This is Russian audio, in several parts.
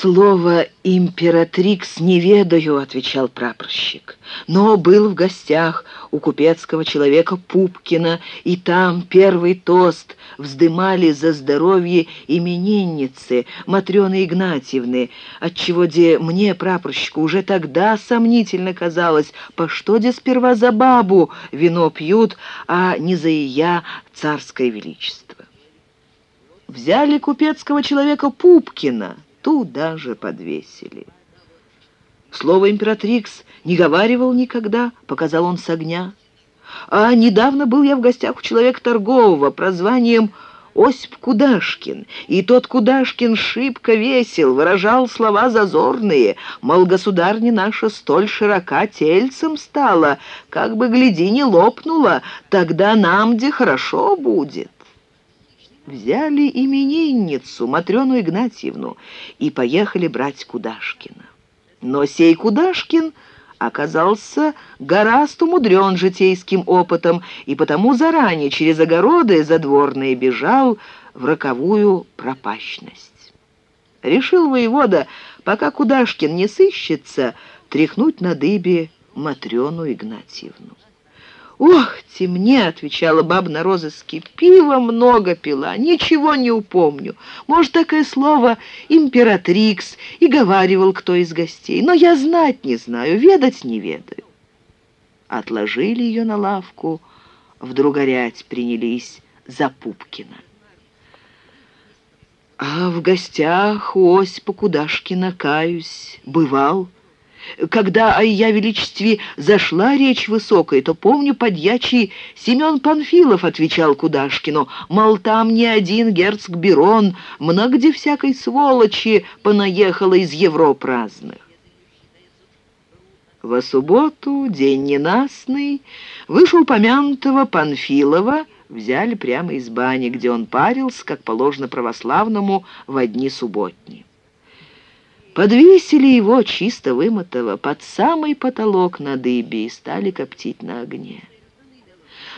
«Слово «императрикс» не ведаю», — отвечал прапорщик. «Но был в гостях у купецкого человека Пупкина, и там первый тост вздымали за здоровье именинницы Матрёны Игнатьевны, отчего де мне, прапорщику, уже тогда сомнительно казалось, по что де сперва за бабу вино пьют, а не за ия царское величество». Взяли купецкого человека Пупкина — туда же подвесили. Слово «императрикс» не говаривал никогда, показал он с огня. А недавно был я в гостях у человека торгового, прозванием Осип Кудашкин, и тот Кудашкин шибко весел, выражал слова зазорные, мол, государня наша столь широка тельцем стала, как бы, гляди, не лопнула, тогда нам где хорошо будет взяли именинницу Матрёну Игнатьевну и поехали брать Кудашкина. Но сей Кудашкин оказался гораздо умудрен житейским опытом и потому заранее через огороды задворные бежал в роковую пропащность. Решил воевода, пока Кудашкин не сыщется, тряхнуть на дыбе Матрёну Игнатьевну. «Ох, темне!» — отвечала баба на розыске. «Пива много пила, ничего не упомню. Может, такое слово «императрикс» и говаривал кто из гостей. Но я знать не знаю, ведать не ведаю». Отложили ее на лавку, вдруг горять принялись за Пупкина. А в гостях у Осипа Кудашкина, каюсь, бывал, когда о ее величестве зашла речь высокая, то, помню, подьячий Семен Панфилов отвечал Кудашкину, мол, там не один герцог Берон, много где всякой сволочи понаехало из Европ разных. Во субботу, день ненастный, вышеупомянутого Панфилова взяли прямо из бани, где он парился, как положено православному, в дни субботни. Подвесили его, чисто вымытого, под самый потолок на дыбе и стали коптить на огне.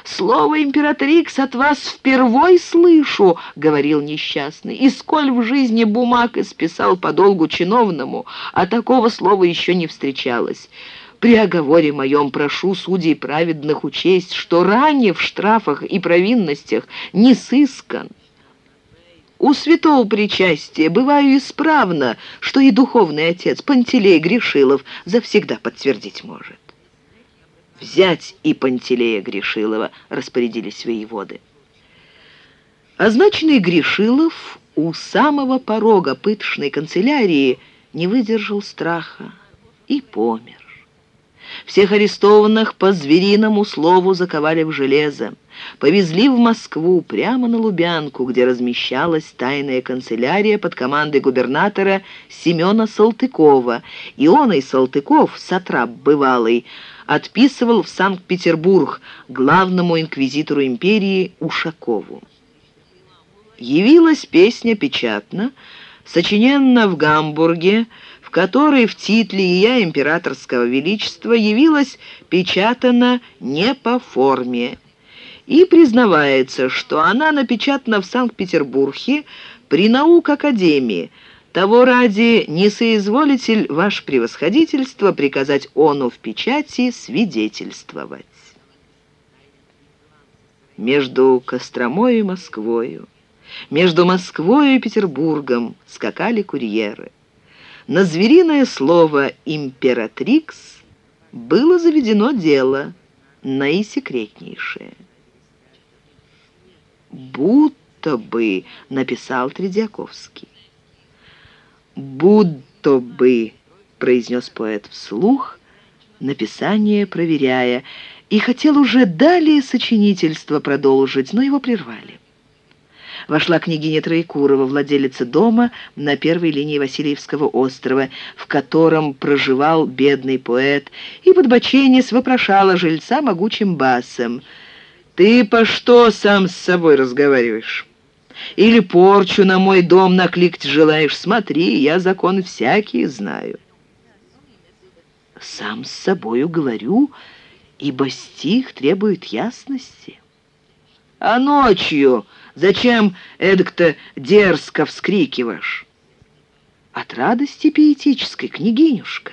«Слово императрикс от вас впервой слышу», — говорил несчастный, «и сколь в жизни бумаг исписал по долгу чиновному, а такого слова еще не встречалось». При оговоре моем прошу судей праведных учесть, что ранее в штрафах и провинностях не сыскан, у святого причастия бываю исправно, что и духовный отец Пантелей Гришилов завсегда подтвердить может. Взять и Пантелея Гришилова распорядились воеводы. Означенный Гришилов у самого порога пыточной канцелярии не выдержал страха и помер. Всех арестованных по звериному слову заковали в железо повезли в Москву, прямо на Лубянку, где размещалась тайная канцелярия под командой губернатора Семена Салтыкова. И он и Салтыков, сатрап бывалый, отписывал в Санкт-Петербург главному инквизитору империи Ушакову. Явилась песня печатно, сочиненна в Гамбурге, которой в титле «Я императорского величества» явилась печатана не по форме, и признавается, что она напечатана в Санкт-Петербурге при наук Академии. Того ради не соизволитель ваше превосходительство приказать ону в печати свидетельствовать. Между Костромой и Москвою, между Москвой и Петербургом скакали курьеры. На звериное слово «императрикс» было заведено дело наисекретнейшее будто бы», — написал Тредяковский. «Будто бы», — произнес поэт вслух, написание проверяя, и хотел уже далее сочинительство продолжить, но его прервали. Вошла княгиня Троекурова, владелица дома на первой линии Васильевского острова, в котором проживал бедный поэт, и подбоченец вопрошала жильца могучим басом — ты по что сам с собой разговариваешь? Или порчу на мой дом накликать желаешь? Смотри, я закон всякий знаю. Сам с собою говорю, ибо стих требует ясности. А ночью зачем эдак-то дерзко вскрикиваешь? от радости пиетической, княгинюшка.